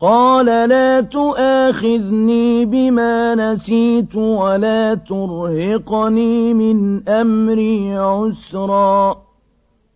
قال لا تؤاخذني بما نسيت ولا ترهقني من أمري عسرا.